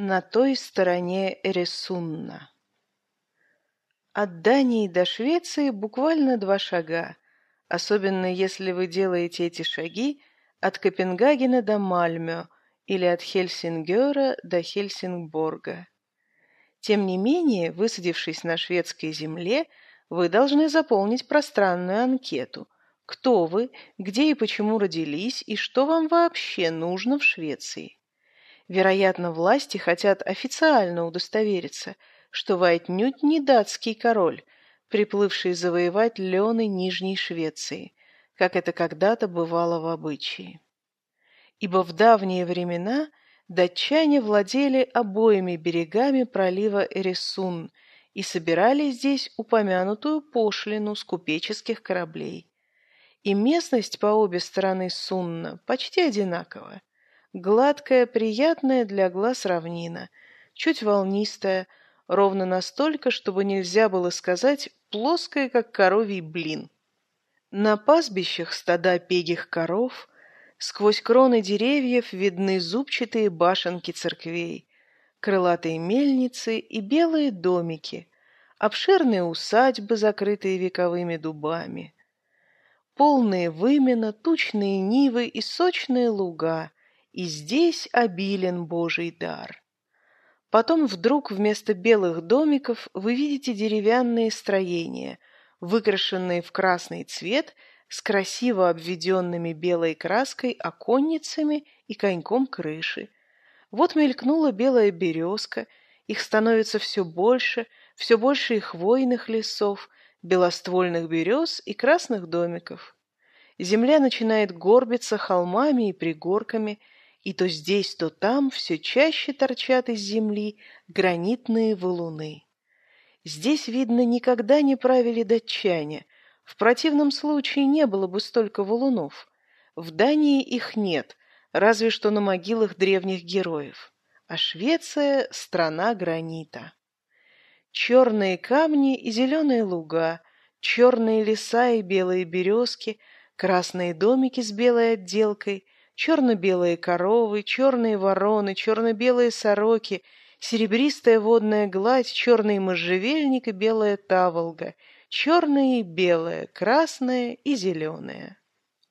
На той стороне Эресунна. От Дании до Швеции буквально два шага, особенно если вы делаете эти шаги от Копенгагена до Мальмё или от Хельсингера до Хельсингборга. Тем не менее, высадившись на шведской земле, вы должны заполнить пространную анкету. Кто вы, где и почему родились, и что вам вообще нужно в Швеции. Вероятно, власти хотят официально удостовериться, что вы отнюдь не датский король, приплывший завоевать лены Нижней Швеции, как это когда-то бывало в обычае. Ибо в давние времена датчане владели обоими берегами пролива Эресун и собирали здесь упомянутую пошлину с купеческих кораблей. И местность по обе стороны Сунна почти одинаковая. Гладкая, приятная для глаз равнина, чуть волнистая, ровно настолько, чтобы нельзя было сказать плоская, как коровий блин. На пастбищах стада пегих коров, сквозь кроны деревьев видны зубчатые башенки церквей, крылатые мельницы и белые домики, обширные усадьбы, закрытые вековыми дубами. Полные вымена, тучные нивы и сочные луга, и здесь обилен Божий дар. Потом вдруг вместо белых домиков вы видите деревянные строения, выкрашенные в красный цвет с красиво обведенными белой краской оконницами и коньком крыши. Вот мелькнула белая березка, их становится все больше, все больше и хвойных лесов, белоствольных берез и красных домиков. Земля начинает горбиться холмами и пригорками – и то здесь, то там все чаще торчат из земли гранитные валуны. Здесь, видно, никогда не правили датчане, в противном случае не было бы столько валунов. В Дании их нет, разве что на могилах древних героев. А Швеция — страна гранита. Черные камни и зеленые луга, черные леса и белые березки, красные домики с белой отделкой — черно-белые коровы, черные вороны, черно-белые сороки, серебристая водная гладь, черный можжевельник и белая таволга, черное и белое, красное и зеленое.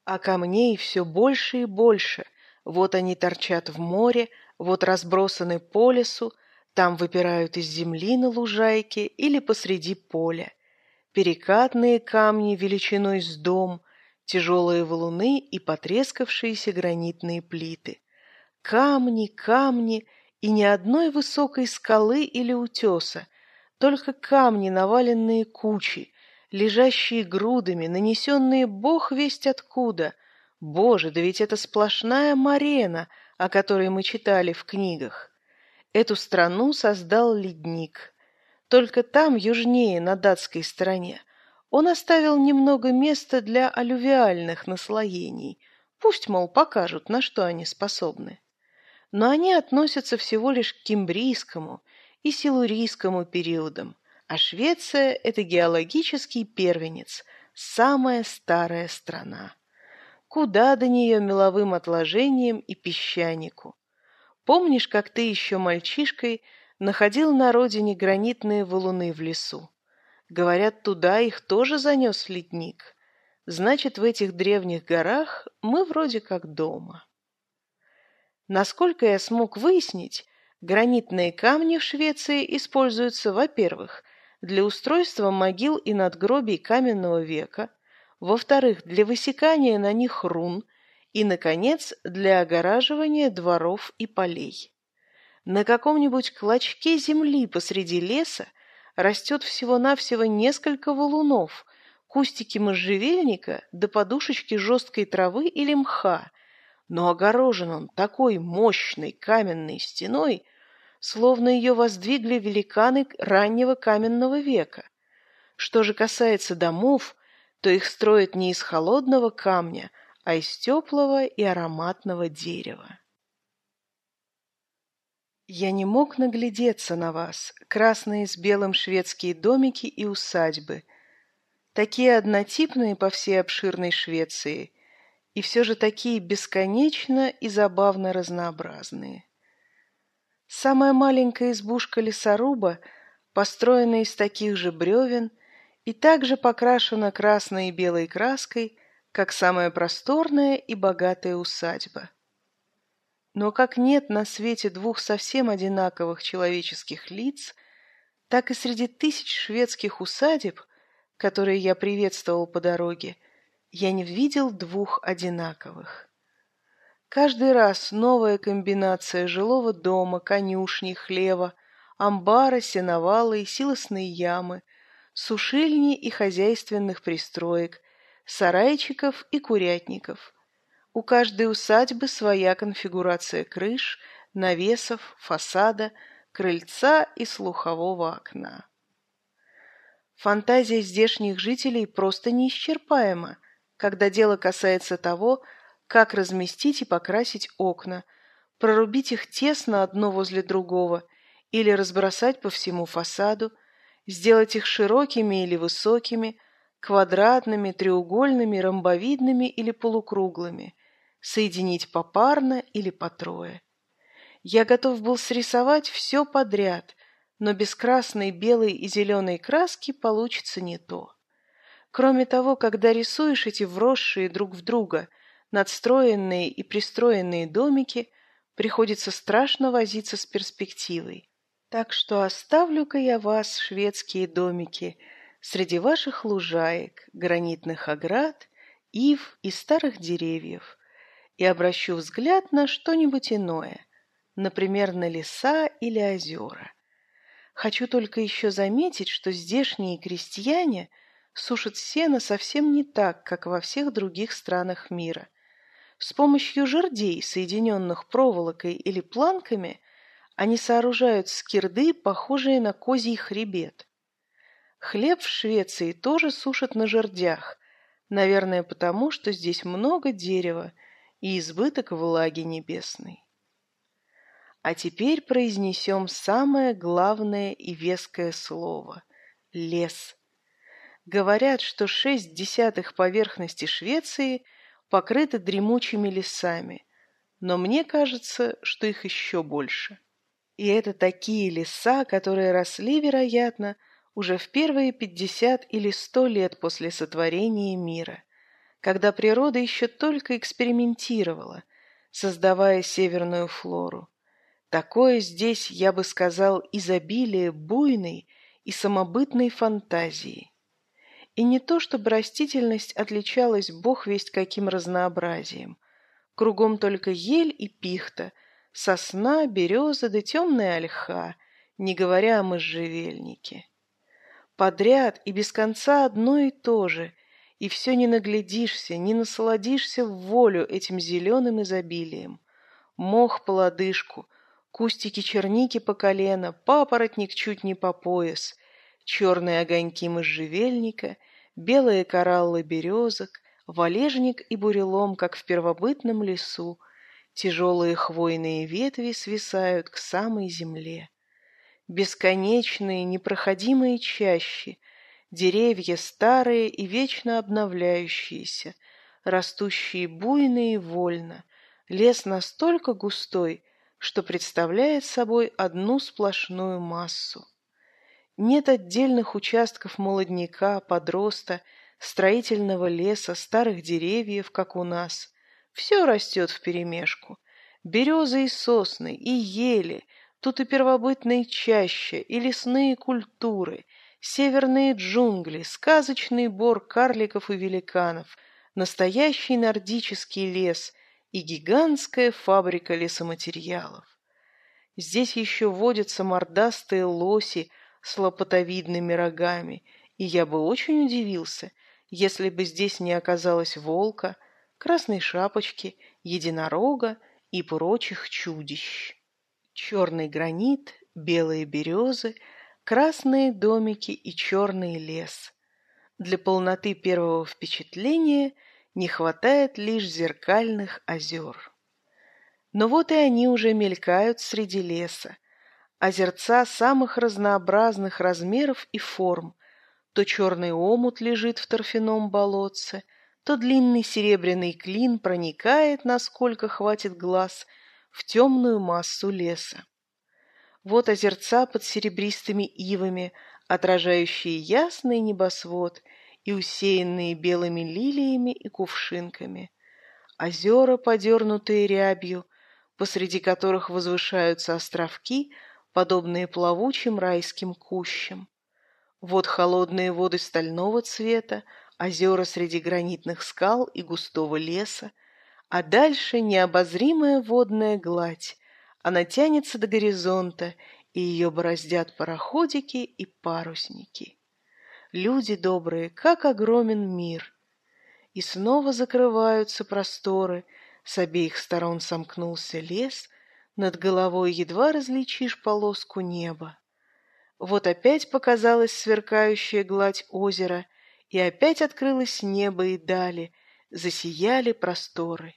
А камней все больше и больше. Вот они торчат в море, вот разбросаны по лесу, там выпирают из земли на лужайке или посреди поля. Перекатные камни величиной с дом, тяжелые валуны и потрескавшиеся гранитные плиты. Камни, камни и ни одной высокой скалы или утеса, только камни, наваленные кучи, лежащие грудами, нанесенные бог весть откуда. Боже, да ведь это сплошная марена, о которой мы читали в книгах. Эту страну создал ледник. Только там, южнее, на датской стороне, он оставил немного места для алювиальных наслоений. Пусть, мол, покажут, на что они способны. Но они относятся всего лишь к кембрийскому и силурийскому периодам, а Швеция – это геологический первенец, самая старая страна. Куда до нее меловым отложениям и песчанику? Помнишь, как ты еще мальчишкой находил на родине гранитные валуны в лесу? Говорят, туда их тоже занес ледник. Значит, в этих древних горах мы вроде как дома. Насколько я смог выяснить, гранитные камни в Швеции используются, во-первых, для устройства могил и надгробий каменного века, во-вторых, для высекания на них рун и, наконец, для огораживания дворов и полей. На каком-нибудь клочке земли посреди леса растет всего-навсего несколько валунов, кустики можжевельника до подушечки жесткой травы или мха, но огорожен он такой мощной каменной стеной, словно ее воздвигли великаны раннего каменного века. Что же касается домов, то их строят не из холодного камня, а из теплого и ароматного дерева. Я не мог наглядеться на вас, красные с белым шведские домики и усадьбы, такие однотипные по всей обширной Швеции, и все же такие бесконечно и забавно разнообразные. Самая маленькая избушка лесоруба построена из таких же бревен и также покрашена красной и белой краской, как самая просторная и богатая усадьба. Но как нет на свете двух совсем одинаковых человеческих лиц, так и среди тысяч шведских усадеб, которые я приветствовал по дороге, я не видел двух одинаковых. Каждый раз новая комбинация жилого дома, конюшни, хлева, амбара, сеновала и силосной ямы, сушильни и хозяйственных пристроек, сарайчиков и курятников – у каждой усадьбы своя конфигурация крыш, навесов, фасада, крыльца и слухового окна. Фантазия здешних жителей просто неисчерпаема, когда дело касается того, как разместить и покрасить окна, прорубить их тесно одно возле другого или разбросать по всему фасаду, сделать их широкими или высокими, квадратными, треугольными, ромбовидными или полукруглыми – соединить попарно или по трое. Я готов был срисовать все подряд, но без красной, белой и зеленой краски получится не то. Кроме того, когда рисуешь эти вросшие друг в друга, надстроенные и пристроенные домики, приходится страшно возиться с перспективой. Так что оставлю-ка я вас, шведские домики, среди ваших лужаек, гранитных оград, ив и старых деревьев, и обращу взгляд на что-нибудь иное, например, на леса или озера. Хочу только еще заметить, что здешние крестьяне сушат сено совсем не так, как во всех других странах мира. С помощью жердей, соединенных проволокой или планками, они сооружают скирды, похожие на козий хребет. Хлеб в Швеции тоже сушат на жердях, наверное, потому, что здесь много дерева – и избыток влаги небесной. А теперь произнесем самое главное и веское слово – лес. Говорят, что шесть десятых поверхности Швеции покрыты дремучими лесами, но мне кажется, что их еще больше. И это такие леса, которые росли, вероятно, уже в первые пятьдесят или сто лет после сотворения мира когда природа еще только экспериментировала, создавая северную флору. Такое здесь, я бы сказал, изобилие буйной и самобытной фантазии. И не то, чтобы растительность отличалась бог весть каким разнообразием. Кругом только ель и пихта, сосна, береза да темная ольха, не говоря о можжевельнике. Подряд и без конца одно и то же, и все не наглядишься, не насладишься в волю этим зеленым изобилием. Мох по лодыжку, кустики черники по колено, папоротник чуть не по пояс, черные огоньки можжевельника, белые кораллы березок, валежник и бурелом, как в первобытном лесу, тяжелые хвойные ветви свисают к самой земле. Бесконечные, непроходимые чащи, Деревья старые и вечно обновляющиеся, растущие буйно и вольно. Лес настолько густой, что представляет собой одну сплошную массу. Нет отдельных участков молодняка, подроста, строительного леса, старых деревьев, как у нас. Все растет вперемешку. Березы и сосны, и ели, тут и первобытные чаща, и лесные культуры – Северные джунгли, сказочный бор карликов и великанов, настоящий нордический лес и гигантская фабрика лесоматериалов. Здесь еще водятся мордастые лоси с лопатовидными рогами, и я бы очень удивился, если бы здесь не оказалось волка, красной шапочки, единорога и прочих чудищ. Черный гранит, белые березы — красные домики и черный лес. Для полноты первого впечатления не хватает лишь зеркальных озер. Но вот и они уже мелькают среди леса. Озерца самых разнообразных размеров и форм. То черный омут лежит в торфяном болотце, то длинный серебряный клин проникает, насколько хватит глаз, в темную массу леса. Вот озерца под серебристыми ивами, отражающие ясный небосвод и усеянные белыми лилиями и кувшинками. Озера, подернутые рябью, посреди которых возвышаются островки, подобные плавучим райским кущам. Вот холодные воды стального цвета, озера среди гранитных скал и густого леса, а дальше необозримая водная гладь. Она тянется до горизонта, и ее бороздят пароходики и парусники. Люди добрые, как огромен мир! И снова закрываются просторы, с обеих сторон сомкнулся лес, над головой едва различишь полоску неба. Вот опять показалась сверкающая гладь озера, и опять открылось небо и дали, засияли просторы.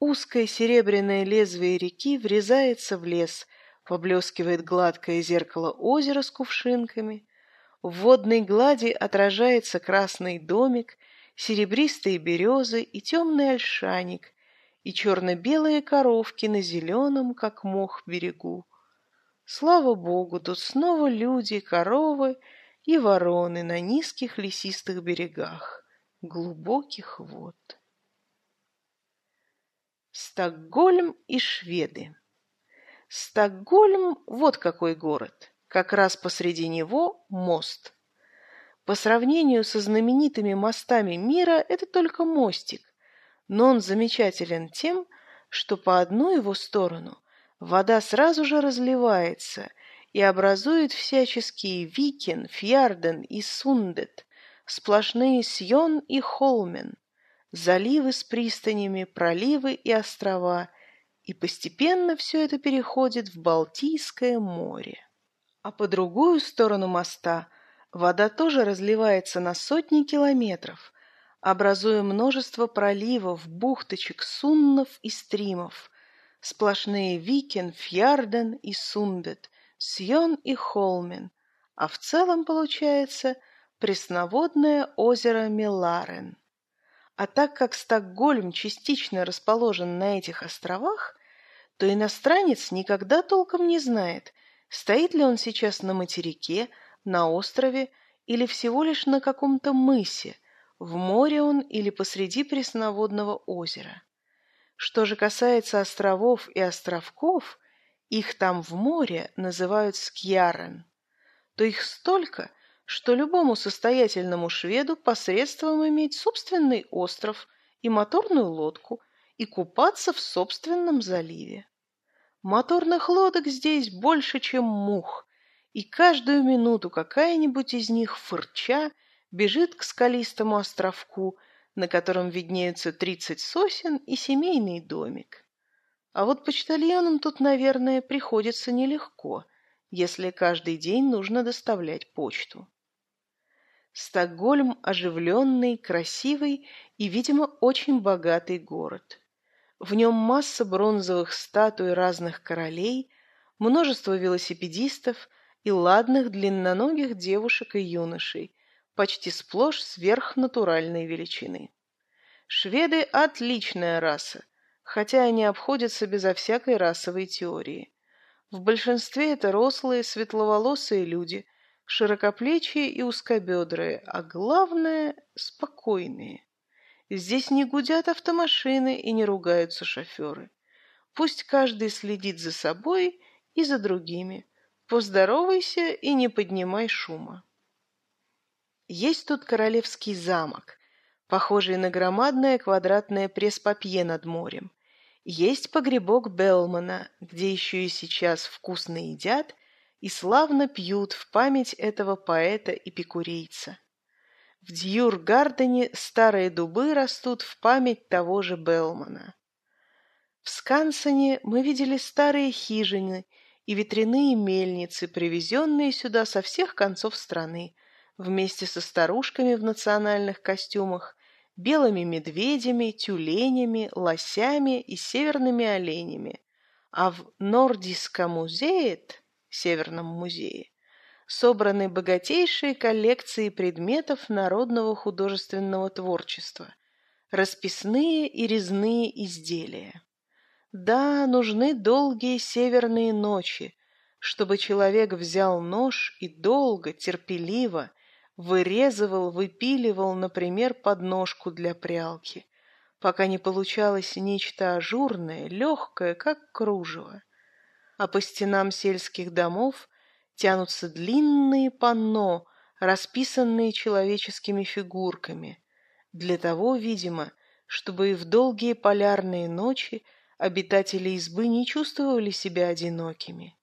Узкое серебряное лезвие реки врезается в лес, поблескивает гладкое зеркало озера с кувшинками. В водной глади отражается красный домик, серебристые березы и темный ольшаник, и черно-белые коровки на зеленом, как мох, берегу. Слава Богу, тут снова люди, коровы и вороны на низких лесистых берегах глубоких вод. Стокгольм и шведы. Стокгольм – вот какой город. Как раз посреди него мост. По сравнению со знаменитыми мостами мира это только мостик, но он замечателен тем, что по одну его сторону вода сразу же разливается и образует всяческие Викин, Фьярден и Сундет, сплошные Сьон и Холмен, заливы с пристанями, проливы и острова, и постепенно все это переходит в Балтийское море. А по другую сторону моста вода тоже разливается на сотни километров, образуя множество проливов, бухточек, сундов и стрёмов, Сплошные Викен, Фьярден и Сундет, Сьон и Холмен, а в целом получается пресноводное озеро Меларен. А так как Стокгольм частично расположен на этих островах, то иностранец никогда толком не знает, стоит ли он сейчас на материке, на острове или всего лишь на каком-то мысе, в море он или посреди пресноводного озера. Что же касается островов и островков, их там в море называют скьярен, то их столько, что любому состоятельному шведу посредством иметь собственный остров и моторную лодку и купаться в собственном заливе. Моторных лодок здесь больше, чем мух, и каждую минуту какая-нибудь из них фырча бежит к скалистому островку на котором виднеются тридцать сосен и семейный домик. А вот почтальонам тут, наверное, приходится нелегко, если каждый день нужно доставлять почту. Стокгольм – оживленный, красивый и, видимо, очень богатый город. В нем масса бронзовых статуй разных королей, множество велосипедистов и ладных длинноногих девушек и юношей, почти сплошь сверхнатуральной величины. Шведы – отличная раса, хотя они обходятся безо всякой расовой теории. В большинстве это рослые, светловолосые люди, широкоплечие и узкобедрые, а главное – спокойные. Здесь не гудят автомашины и не ругаются шоферы. Пусть каждый следит за собой и за другими. Поздоровайся и не поднимай шума. Есть тут королевский замок, похожий на громадное квадратное пресс-папье над морем. Есть погребок Белмана, где еще и сейчас вкусно едят и славно пьют в память этого поэта-эпикурейца. В Дьюр-Гардене старые дубы растут в память того же Белмана. В Скансоне мы видели старые хижины и ветряные мельницы, привезенные сюда со всех концов страны – вместе со старушками в национальных костюмах, белыми медведями, тюленями, лосями и северными оленями. А в Нордиском музее, Северном музее, собраны богатейшие коллекции предметов народного художественного творчества, расписные и резные изделия. Да, нужны долгие северные ночи, чтобы человек взял нож и долго, терпеливо вырезывал, выпиливал, например, подножку для прялки, пока не получалось нечто ажурное, легкое, как кружево. А по стенам сельских домов тянутся длинные панно, расписанные человеческими фигурками, для того, видимо, чтобы и в долгие полярные ночи обитатели избы не чувствовали себя одинокими.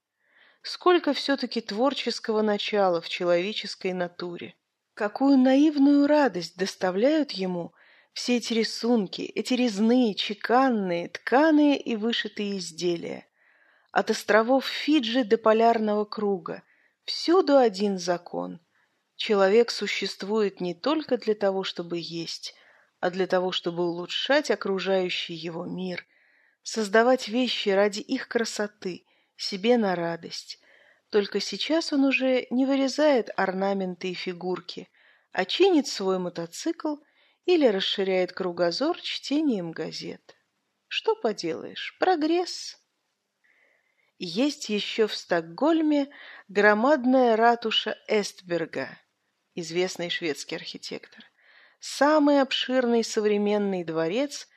Сколько все-таки творческого начала в человеческой натуре. Какую наивную радость доставляют ему все эти рисунки, эти резные, чеканные, тканые и вышитые изделия. От островов Фиджи до полярного круга всюду один закон. Человек существует не только для того, чтобы есть, а для того, чтобы улучшать окружающий его мир, создавать вещи ради их красоты – себе на радость. Только сейчас он уже не вырезает орнаменты и фигурки, а чинит свой мотоцикл или расширяет кругозор чтением газет. Что поделаешь, прогресс. Есть еще в Стокгольме громадная ратуша Эстберга, известный шведский архитектор. Самый обширный современный дворец,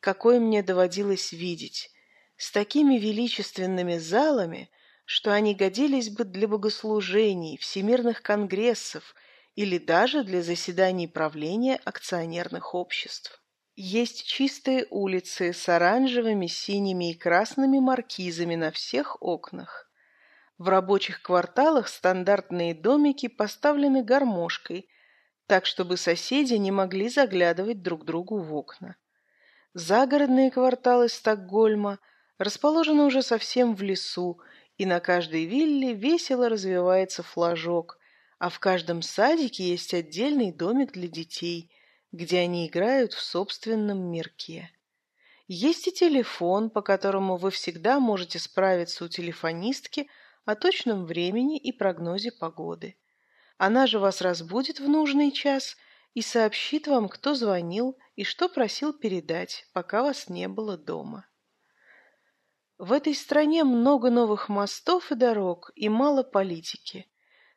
какой мне доводилось видеть, с такими величественными залами, что они годились бы для богослужений, всемирных конгрессов или даже для заседаний правления акционерных обществ. Есть чистые улицы с оранжевыми, синими и красными маркизами на всех окнах. В рабочих кварталах стандартные домики поставлены гармошкой, так чтобы соседи не могли заглядывать друг другу в окна. Загородные кварталы Стокгольма – расположена уже совсем в лесу, и на каждой вилле весело развивается флажок, а в каждом садике есть отдельный домик для детей, где они играют в собственном мирке. Есть и телефон, по которому вы всегда можете справиться у телефонистки о точном времени и прогнозе погоды. Она же вас разбудит в нужный час и сообщит вам, кто звонил и что просил передать, пока вас не было дома. В этой стране много новых мостов и дорог и мало политики.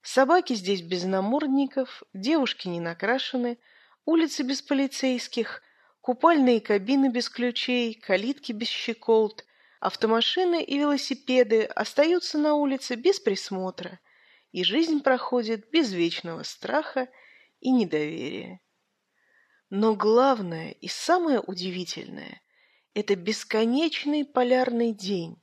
Собаки здесь без намордников, девушки не накрашены, улицы без полицейских, купальные кабины без ключей, калитки без щеколд, автомашины и велосипеды остаются на улице без присмотра, и жизнь проходит без вечного страха и недоверия. Но главное и самое удивительное – это бесконечный полярный день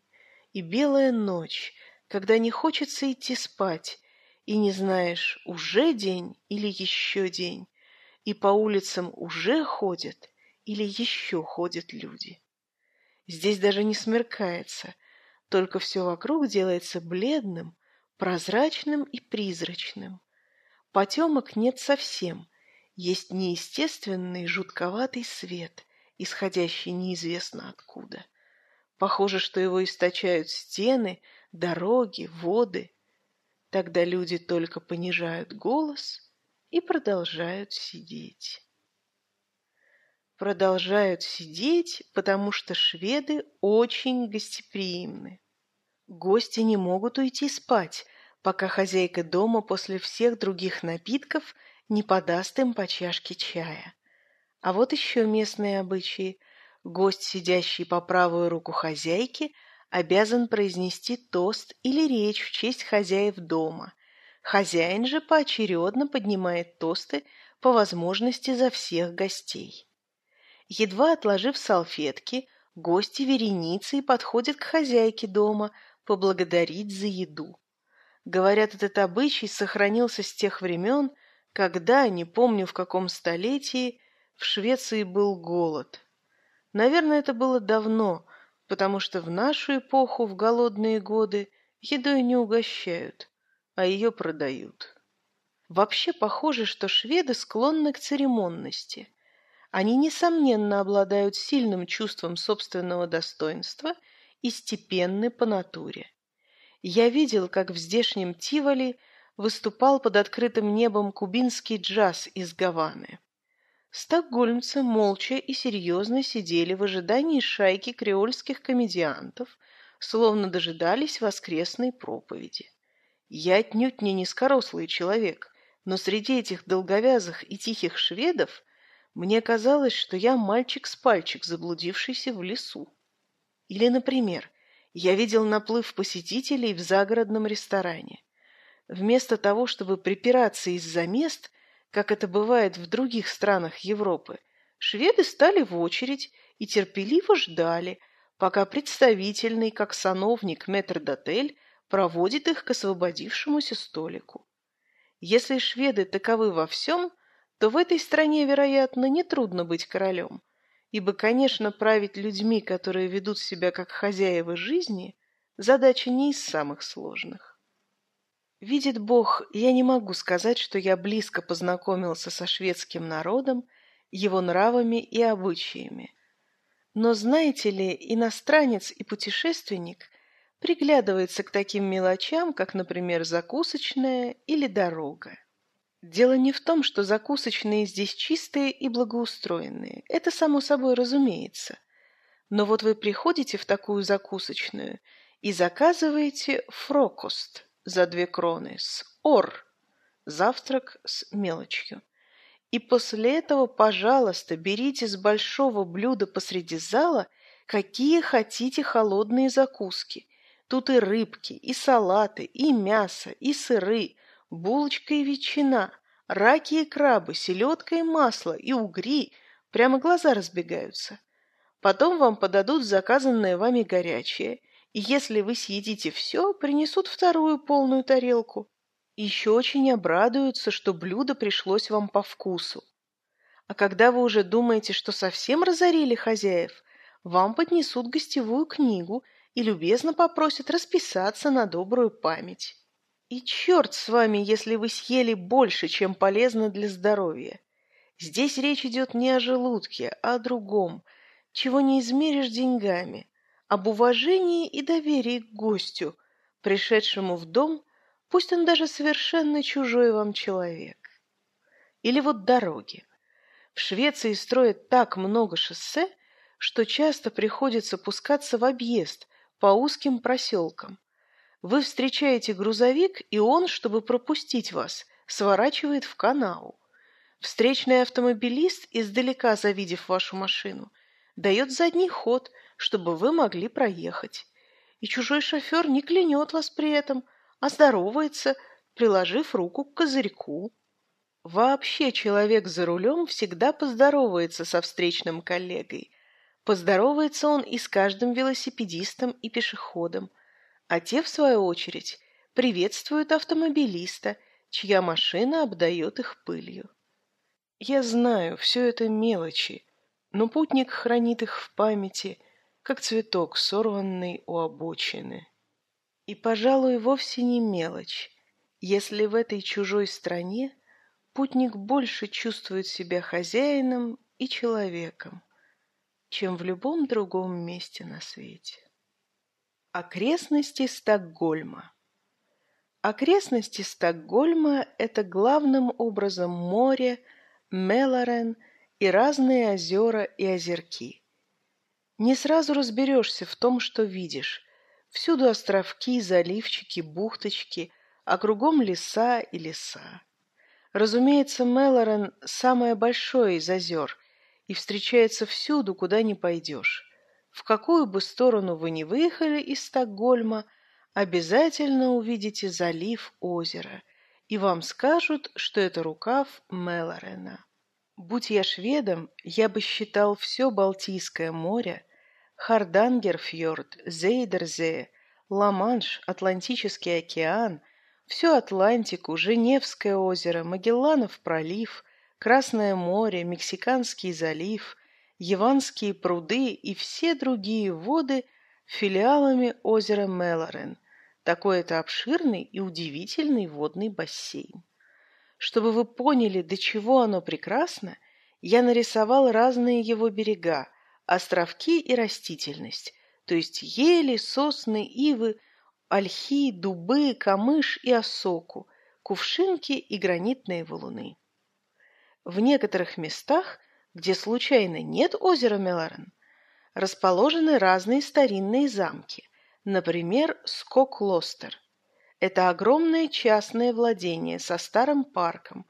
и белая ночь, когда не хочется идти спать, и не знаешь, уже день или еще день, и по улицам уже ходят или еще ходят люди. Здесь даже не смеркается, только все вокруг делается бледным, прозрачным и призрачным. Потемок нет совсем, есть неестественный жутковатый свет, исходящий неизвестно откуда. Похоже, что его источают стены, дороги, воды. Тогда люди только понижают голос и продолжают сидеть. Продолжают сидеть, потому что шведы очень гостеприимны. Гости не могут уйти спать, пока хозяйка дома после всех других напитков не подаст им по чашке чая. А вот еще местные обычаи. Гость, сидящий по правую руку хозяйки, обязан произнести тост или речь в честь хозяев дома. Хозяин же поочередно поднимает тосты по возможности за всех гостей. Едва отложив салфетки, гости вереницей подходят к хозяйке дома поблагодарить за еду. Говорят, этот обычай сохранился с тех времен, когда, не помню в каком столетии, в Швеции был голод. Наверное, это было давно, потому что в нашу эпоху в голодные годы едой не угощают, а ее продают. Вообще похоже, что шведы склонны к церемонности. Они, несомненно, обладают сильным чувством собственного достоинства и степенны по натуре. Я видел, как в здешнем Тиволи выступал под открытым небом кубинский джаз из Гаваны. Стокгольмцы молча и серьезно сидели в ожидании шайки креольских комедиантов, словно дожидались воскресной проповеди. Я отнюдь не низкорослый человек, но среди этих долговязых и тихих шведов мне казалось, что я мальчик с пальчик, заблудившийся в лесу. Или, например, я видел наплыв посетителей в загородном ресторане. Вместо того, чтобы припираться из-за мест, как это бывает в других странах Европы, шведы стали в очередь и терпеливо ждали, пока представительный, как сановник метрдотель, проводит их к освободившемуся столику. Если шведы таковы во всем, то в этой стране, вероятно, нетрудно быть королем, ибо, конечно, править людьми, которые ведут себя как хозяева жизни, задача не из самых сложных. Видит Бог, я не могу сказать, что я близко познакомился со шведским народом, его нравами и обычаями. Но знаете ли, иностранец и путешественник приглядывается к таким мелочам, как, например, закусочная или дорога. Дело не в том, что закусочные здесь чистые и благоустроенные. Это само собой разумеется. Но вот вы приходите в такую закусочную и заказываете фрокост за две кроны с ор, завтрак с мелочью. И после этого, пожалуйста, берите с большого блюда посреди зала какие хотите холодные закуски – Тут и рыбки, и салаты, и мясо, и сыры, булочка и ветчина, раки и крабы, селедка и масло, и угри. Прямо глаза разбегаются. Потом вам подадут заказанное вами горячее, и если вы съедите все, принесут вторую полную тарелку. Еще очень обрадуются, что блюдо пришлось вам по вкусу. А когда вы уже думаете, что совсем разорили хозяев, вам поднесут гостевую книгу – и любезно попросит расписаться на добрую память. И черт с вами, если вы съели больше, чем полезно для здоровья. Здесь речь идет не о желудке, а о другом, чего не измеришь деньгами, об уважении и доверии к гостю, пришедшему в дом, пусть он даже совершенно чужой вам человек. Или вот дороги. В Швеции строят так много шоссе, что часто приходится пускаться в объезд, по узким проселкам. Вы встречаете грузовик, и он, чтобы пропустить вас, сворачивает в канал. Встречный автомобилист, издалека завидев вашу машину, дает задний ход, чтобы вы могли проехать. И чужой шофер не клянет вас при этом, а здоровается, приложив руку к козырьку. Вообще человек за рулем всегда поздоровается со встречным коллегой, Поздоровается он и с каждым велосипедистом и пешеходом, а те, в свою очередь, приветствуют автомобилиста, чья машина обдает их пылью. Я знаю, все это мелочи, но путник хранит их в памяти, как цветок, сорванный у обочины. И, пожалуй, вовсе не мелочь, если в этой чужой стране путник больше чувствует себя хозяином и человеком чем в любом другом месте на свете. Окрестности Стокгольма Окрестности Стокгольма – это главным образом море, Мелорен и разные озера и озерки. Не сразу разберешься в том, что видишь. Всюду островки, заливчики, бухточки, а кругом леса и леса. Разумеется, Мелорен – самое большое из озер – и встречается всюду, куда ни пойдешь. В какую бы сторону вы ни выехали из Стокгольма, обязательно увидите залив озера, и вам скажут, что это рукав Мелорена. Будь я шведом, я бы считал все Балтийское море, Хардангерфьорд, Зейдерзее, Ла-Манш, Атлантический океан, всю Атлантику, Женевское озеро, Магелланов пролив, Красное море, Мексиканский залив, Яванские пруды и все другие воды филиалами озера Мелорен. Такой это обширный и удивительный водный бассейн. Чтобы вы поняли, до чего оно прекрасно, я нарисовал разные его берега, островки и растительность, то есть ели, сосны, ивы, ольхи, дубы, камыш и осоку, кувшинки и гранитные валуны. В некоторых местах, где случайно нет озера Мелорен, расположены разные старинные замки, Например, Скок-Лостер. Это огромное частное владение со старым парком,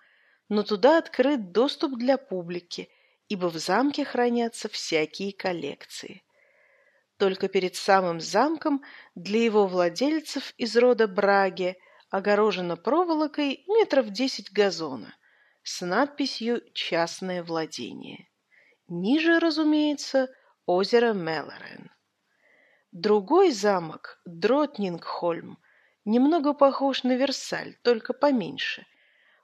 но туда открыт доступ для публики, ибо в замке хранятся всякие коллекции. Только перед самым замком для его владельцев из рода Браге огорожено проволокой метров десять газона с надписью «Частное владение». Ниже, разумеется, озеро Мелорен. Другой замок, Дротнингхольм, немного похож на Версаль, только поменьше.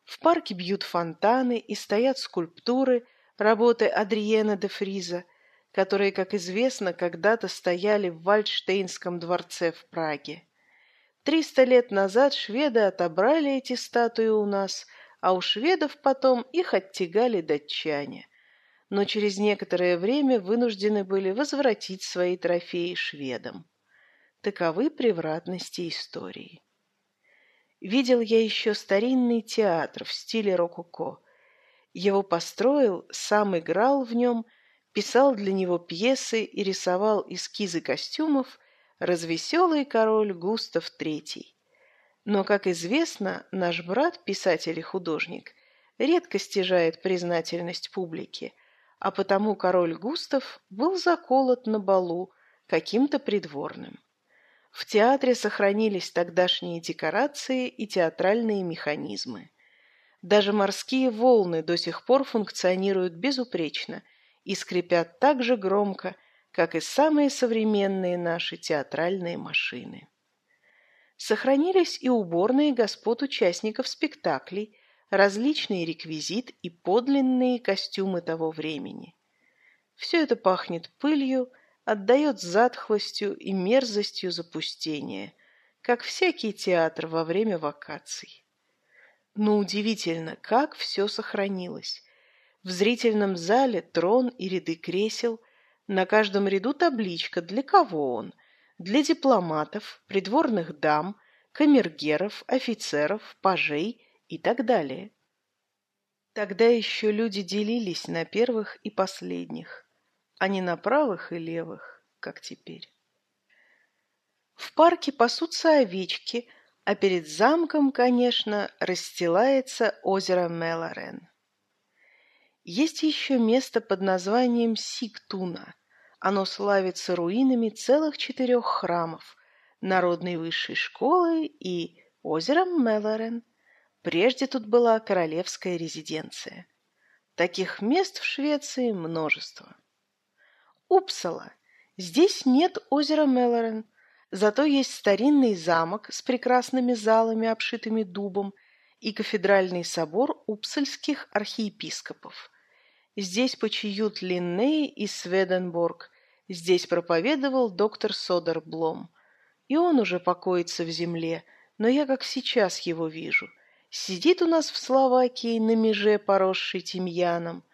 В парке бьют фонтаны и стоят скульптуры работы Адриена де Фриза, которые, как известно, когда-то стояли в Вальдштейнском дворце в Праге. Триста лет назад шведы отобрали эти статуи у нас, а у шведов потом их оттягали датчане. Но через некоторое время вынуждены были возвратить свои трофеи шведам. Таковы превратности истории. Видел я еще старинный театр в стиле рококо. Его построил, сам играл в нем – писал для него пьесы и рисовал эскизы костюмов развеселый король Густав III. Но, как известно, наш брат, писатель и художник, редко стяжает признательность публики, а потому король Густав был заколот на балу каким-то придворным. В театре сохранились тогдашние декорации и театральные механизмы. Даже морские волны до сих пор функционируют безупречно и скрипят так же громко, как и самые современные наши театральные машины. Сохранились и уборные господ участников спектаклей, различный реквизит и подлинные костюмы того времени. Все это пахнет пылью, отдает затхлостью и мерзостью запустения, как всякий театр во время вакаций. Но удивительно, как все сохранилось, в зрительном зале трон и ряды кресел, на каждом ряду табличка, для кого он. Для дипломатов, придворных дам, камергеров, офицеров, пажей и так далее. Тогда еще люди делились на первых и последних, а не на правых и левых, как теперь. В парке пасутся овечки, а перед замком, конечно, расстилается озеро Мелорен. Есть еще место под названием Сиктуна. Оно славится руинами целых четырех храмов, народной высшей школы и озером Мелорен. Прежде тут была королевская резиденция. Таких мест в Швеции множество. Упсала. Здесь нет озера Мелорен, зато есть старинный замок с прекрасными залами, обшитыми дубом, и кафедральный собор упсальских архиепископов. Здесь почиют Линней и Сведенборг. Здесь проповедовал доктор Содерблом. И он уже покоится в земле, но я как сейчас его вижу. Сидит у нас в Словакии на меже, поросшей тимьяном,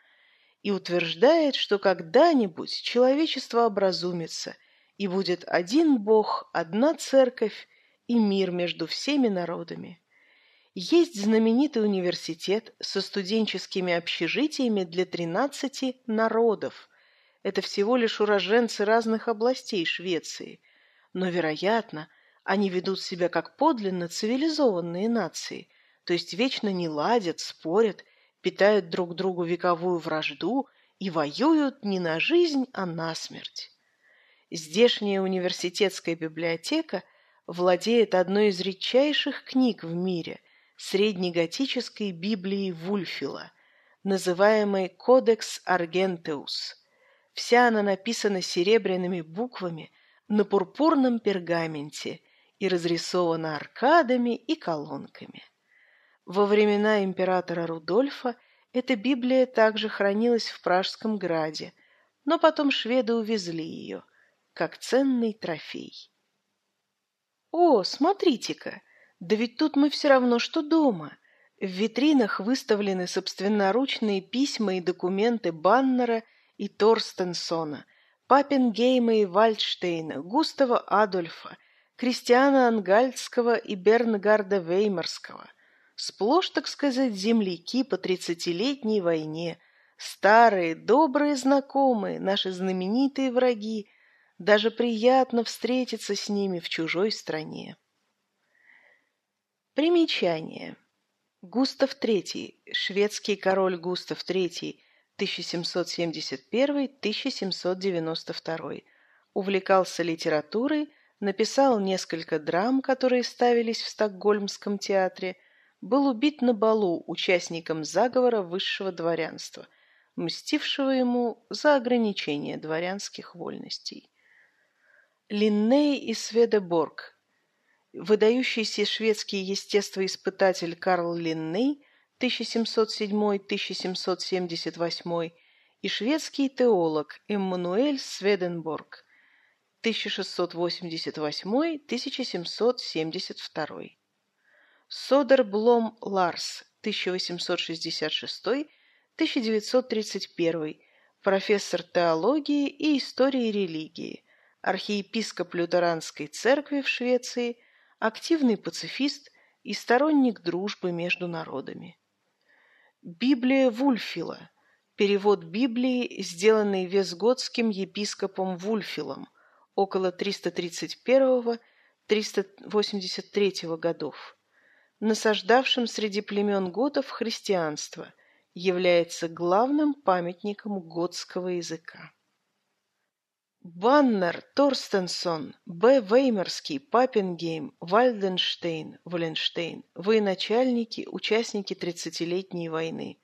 и утверждает, что когда-нибудь человечество образумится, и будет один Бог, одна церковь и мир между всеми народами. Есть знаменитый университет со студенческими общежитиями для 13 народов. Это всего лишь уроженцы разных областей Швеции. Но, вероятно, они ведут себя как подлинно цивилизованные нации, то есть вечно не ладят, спорят, питают друг другу вековую вражду и воюют не на жизнь, а на смерть. Здешняя университетская библиотека владеет одной из редчайших книг в мире – среднеготической Библии Вульфила, называемой «Кодекс Аргентеус». Вся она написана серебряными буквами на пурпурном пергаменте и разрисована аркадами и колонками. Во времена императора Рудольфа эта Библия также хранилась в Пражском граде, но потом шведы увезли ее, как ценный трофей. «О, смотрите-ка!» Да ведь тут мы все равно, что дома. В витринах выставлены собственноручные письма и документы Баннера и Торстенсона, Папенгейма и Вальдштейна, Густава Адольфа, Кристиана Ангальдского и Бернгарда Веймарского. Сплошь, так сказать, земляки по тридцатилетней войне, старые, добрые знакомые, наши знаменитые враги, Даже приятно встретиться с ними в чужой стране. Примечание. Густав III, шведский король Густав III, 1771-1792, увлекался литературой, написал несколько драм, которые ставились в Стокгольмском театре, был убит на балу участником заговора высшего дворянства, мстившего ему за ограничение дворянских вольностей. Линней и Сведеборг, выдающийся шведский естествоиспытатель Карл Линней 1707-1778 и шведский теолог Эммануэль Сведенборг 1688-1772. Содерблом Ларс 1866-1931, профессор теологии и истории религии, архиепископ лютеранской церкви в Швеции, активный пацифист и сторонник дружбы между народами. Библия Вульфила. Перевод Библии, сделанный весготским епископом Вульфилом около 331-383 годов, насаждавшим среди племен готов христианство, является главным памятником готского языка. Баннер, Торстенсон, Б. Веймерский, Паппенгейм, Вальденштейн, Валенштейн – военачальники, участники Тридцатилетней войны.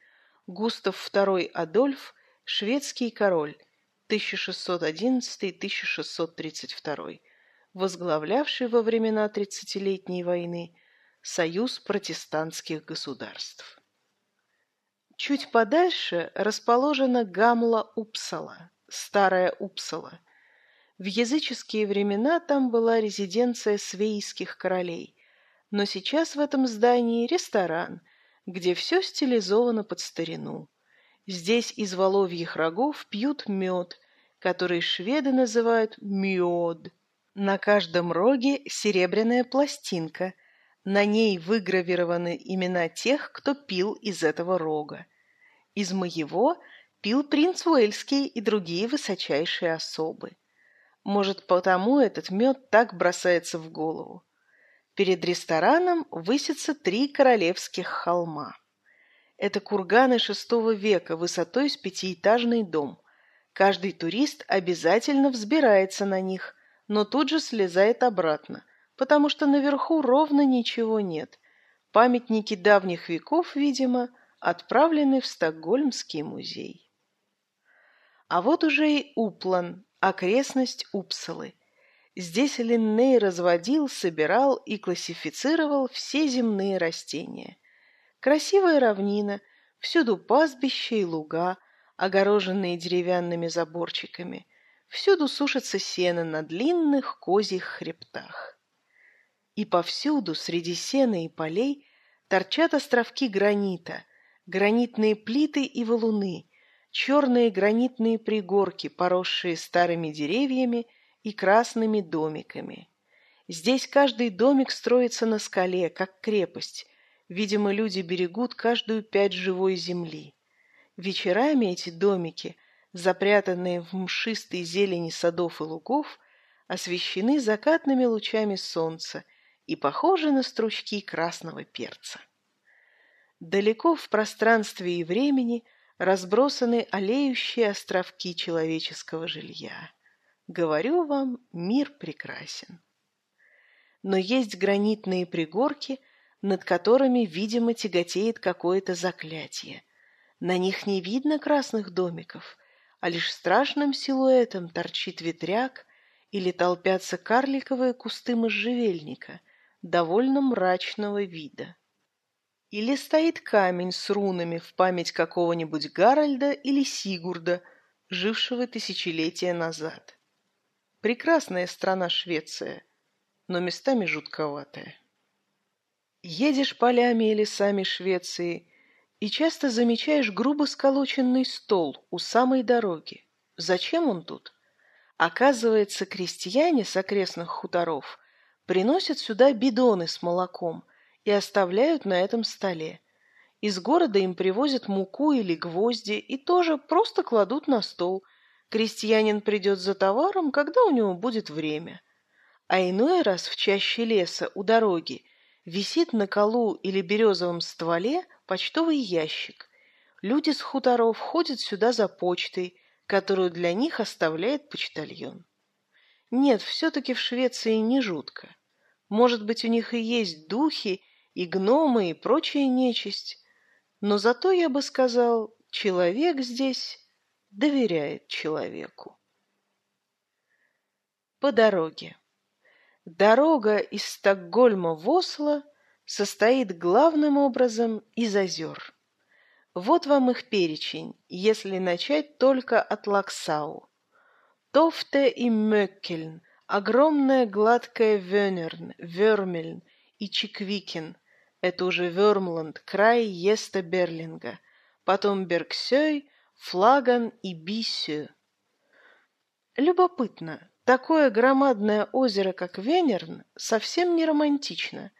Густав II Адольф – шведский король, 1611-1632, возглавлявший во времена Тридцатилетней войны Союз протестантских государств. Чуть подальше расположена Гамла-Упсала, Старая Упсала, в языческие времена там была резиденция свейских королей, но сейчас в этом здании ресторан, где все стилизовано под старину. Здесь из воловьих рогов пьют мед, который шведы называют мёд. На каждом роге серебряная пластинка. На ней выгравированы имена тех, кто пил из этого рога. Из моего пил принц Уэльский и другие высочайшие особы. Может, потому этот мед так бросается в голову. Перед рестораном высятся три королевских холма. Это курганы шестого века высотой с пятиэтажный дом. Каждый турист обязательно взбирается на них, но тут же слезает обратно, потому что наверху ровно ничего нет. Памятники давних веков, видимо, отправлены в Стокгольмский музей. А вот уже и Уплан, окрестность Упсалы. Здесь Линней разводил, собирал и классифицировал все земные растения. Красивая равнина, всюду пастбища и луга, огороженные деревянными заборчиками. Всюду сушится сено на длинных козьих хребтах. И повсюду, среди сена и полей, торчат островки гранита, гранитные плиты и валуны, черные гранитные пригорки, поросшие старыми деревьями и красными домиками. Здесь каждый домик строится на скале, как крепость. Видимо, люди берегут каждую пять живой земли. Вечерами эти домики, запрятанные в мшистой зелени садов и лугов, освещены закатными лучами солнца и похожи на стручки красного перца. Далеко в пространстве и времени – разбросаны олеющие островки человеческого жилья. Говорю вам, мир прекрасен. Но есть гранитные пригорки, над которыми, видимо, тяготеет какое-то заклятие. На них не видно красных домиков, а лишь страшным силуэтом торчит ветряк или толпятся карликовые кусты можжевельника, довольно мрачного вида. Или стоит камень с рунами в память какого-нибудь Гарольда или Сигурда, жившего тысячелетия назад. Прекрасная страна Швеция, но местами жутковатая. Едешь полями и лесами Швеции и часто замечаешь грубо сколоченный стол у самой дороги. Зачем он тут? Оказывается, крестьяне с окрестных хуторов приносят сюда бидоны с молоком – и оставляют на этом столе. Из города им привозят муку или гвозди и тоже просто кладут на стол, Крестьянин придет за товаром, когда у него будет время. А иной раз в чаще леса у дороги висит на колу или березовом стволе почтовый ящик. Люди с хуторов ходят сюда за почтой, которую для них оставляет почтальон. Нет, все-таки в Швеции не жутко. Может быть, у них и есть духи, и гномы, и прочая нечисть. Но зато, я бы сказал, человек здесь доверяет человеку. По дороге. Дорога из Стокгольма в Осло состоит главным образом из озер. Вот вам их перечень, если начать только от Лаксау. Тофте и Мёккельн, огромная гладкая Вёнерн, Вёрмельн и Чиквикен, это уже Вёрмланд, край Еста Берлинга, потом Бергсёй, Флаган и Бисю. Любопытно, такое громадное озеро, как Венерн, совсем не романтично.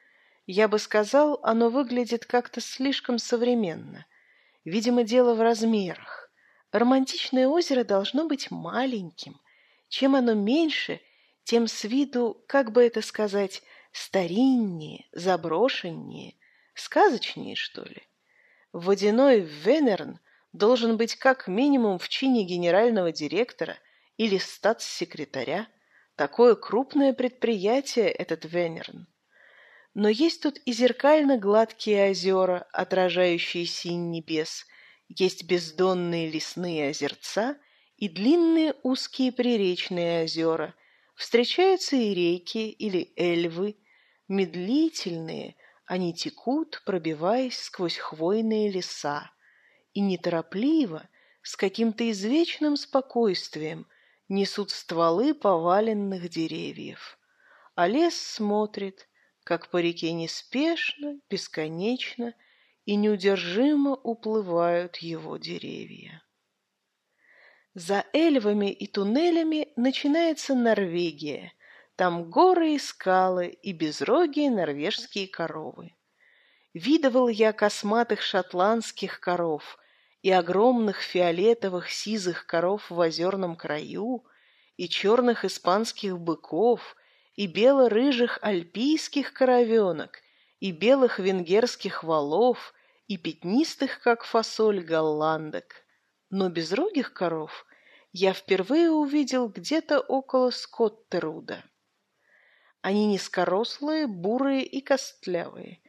Я бы сказал, оно выглядит как-то слишком современно. Видимо, дело в размерах. Романтичное озеро должно быть маленьким. Чем оно меньше, тем с виду, как бы это сказать, стариннее, заброшеннее, сказочнее, что ли. Водяной Венерн должен быть как минимум в чине генерального директора или статс-секретаря. Такое крупное предприятие этот Венерн. Но есть тут и зеркально гладкие озера, отражающие синь небес, есть бездонные лесные озерца и длинные узкие приречные озера. Встречаются и реки или эльвы, медлительные, они текут, пробиваясь сквозь хвойные леса и неторопливо, с каким-то извечным спокойствием, несут стволы поваленных деревьев. А лес смотрит, как по реке неспешно, бесконечно и неудержимо уплывают его деревья. За эльвами и туннелями начинается Норвегия. Там горы и скалы и безрогие норвежские коровы. Видывал я косматых шотландских коров, и огромных фиолетовых сизых коров в озерном краю, и черных испанских быков, и бело-рыжих альпийских коровенок, и белых венгерских валов, и пятнистых, как фасоль, голландок. Но безрогих коров я впервые увидел где-то около Скоттеруда. Они низкорослые, бурые и костлявые.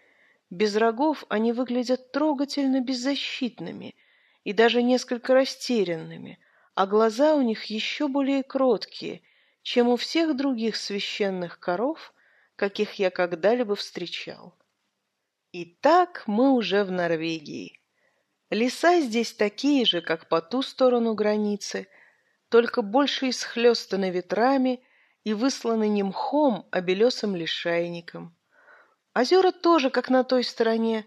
Без рогов они выглядят трогательно беззащитными, и даже несколько растерянными, а глаза у них еще более кроткие, чем у всех других священных коров, каких я когда-либо встречал. Итак, мы уже в Норвегии. Леса здесь такие же, как по ту сторону границы, только больше исхлестаны ветрами и высланы не мхом, а белесым лишайником. Озера тоже, как на той стороне,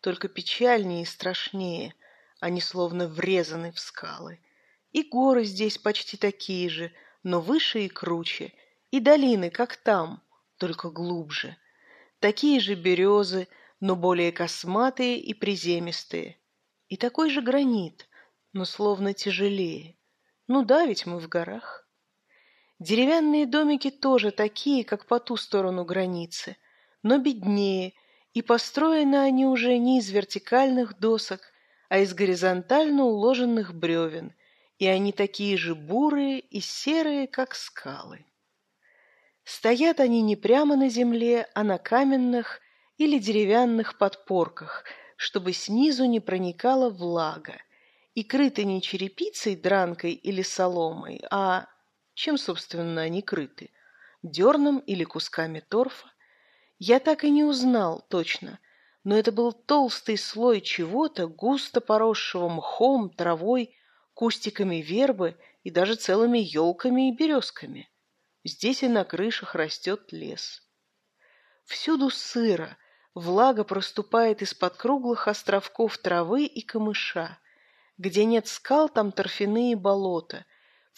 только печальнее и страшнее – они словно врезаны в скалы. И горы здесь почти такие же, но выше и круче, и долины, как там, только глубже. Такие же березы, но более косматые и приземистые. И такой же гранит, но словно тяжелее. Ну да, ведь мы в горах. Деревянные домики тоже такие, как по ту сторону границы, но беднее, и построены они уже не из вертикальных досок, а из горизонтально уложенных бревен, и они такие же бурые и серые, как скалы. Стоят они не прямо на земле, а на каменных или деревянных подпорках, чтобы снизу не проникала влага, и крыты не черепицей, дранкой или соломой, а чем, собственно, они крыты? Дерном или кусками торфа? Я так и не узнал точно, но это был толстый слой чего-то, густо поросшего мхом, травой, кустиками вербы и даже целыми елками и березками. Здесь и на крышах растет лес. Всюду сыро, влага проступает из-под круглых островков травы и камыша. Где нет скал, там торфяные болота.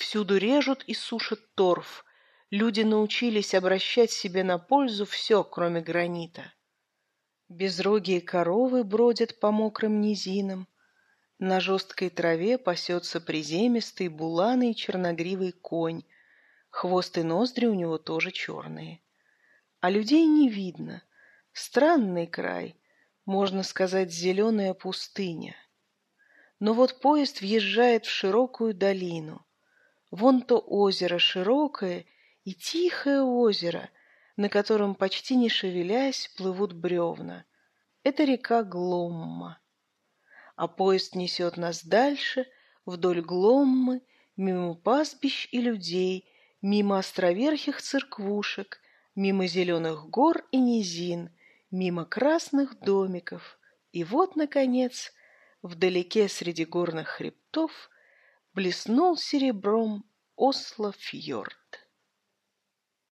Всюду режут и сушат торф. Люди научились обращать себе на пользу все, кроме гранита. Безрогие коровы бродят по мокрым низинам. На жесткой траве пасется приземистый буланый черногривый конь. Хвост и ноздри у него тоже черные. А людей не видно. Странный край, можно сказать, зеленая пустыня. Но вот поезд въезжает в широкую долину. Вон то озеро широкое и тихое озеро, на котором, почти не шевелясь, плывут бревна. Это река Гломма. А поезд несет нас дальше, вдоль Гломмы, мимо пастбищ и людей, мимо островерхих церквушек, мимо зеленых гор и низин, мимо красных домиков. И вот, наконец, вдалеке среди горных хребтов блеснул серебром Осло-фьорд.